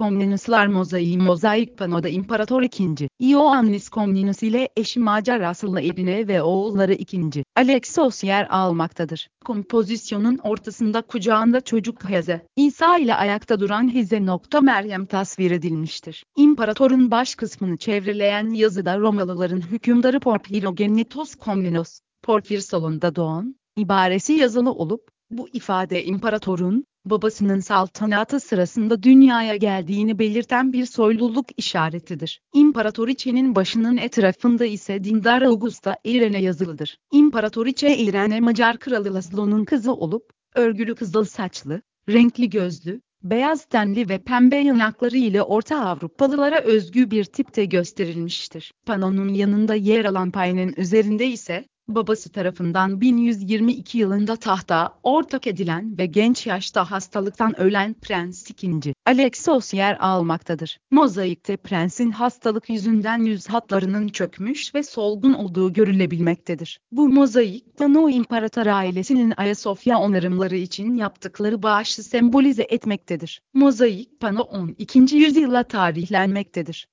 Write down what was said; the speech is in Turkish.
Comnenuslar mozaiği mozaik panoda İmparator II. Ioannis Comnenus ile eşi Macar asıllı Eline ve oğulları II. Alexos yer almaktadır. Kompozisyonun ortasında kucağında çocuk Heze, İsa ile ayakta duran Heze nokta Meryem tasvir edilmiştir. İmparatorun baş kısmını çevreleyen yazıda Romalıların hükümdarı Porphyrogenitos Comnenos, Porfir salonda doğan, ibaresi yazılı olup, bu ifade imparatorun, babasının saltanatı sırasında dünyaya geldiğini belirten bir soyluluk işaretidir. İmparatoriçenin başının etrafında ise dindar Augusta Irene yazılıdır. İmparatoriçe Irene Macar kralı Laszlo'nun kızı olup, örgülü kızıl saçlı, renkli gözlü, beyaz tenli ve pembe yanakları ile Orta Avrupalılara özgü bir tipte gösterilmiştir. Panonun yanında yer alan payının üzerinde ise, babası tarafından 1122 yılında tahta ortak edilen ve genç yaşta hastalıktan ölen Prens II. Alexos yer almaktadır. Mozaikte prensin hastalık yüzünden yüz hatlarının çökmüş ve solgun olduğu görülebilmektedir. Bu mozaik, Pano İmparator ailesinin Ayasofya onarımları için yaptıkları bağışı sembolize etmektedir. Mozaik, Pano 12. yüzyıla tarihlenmektedir.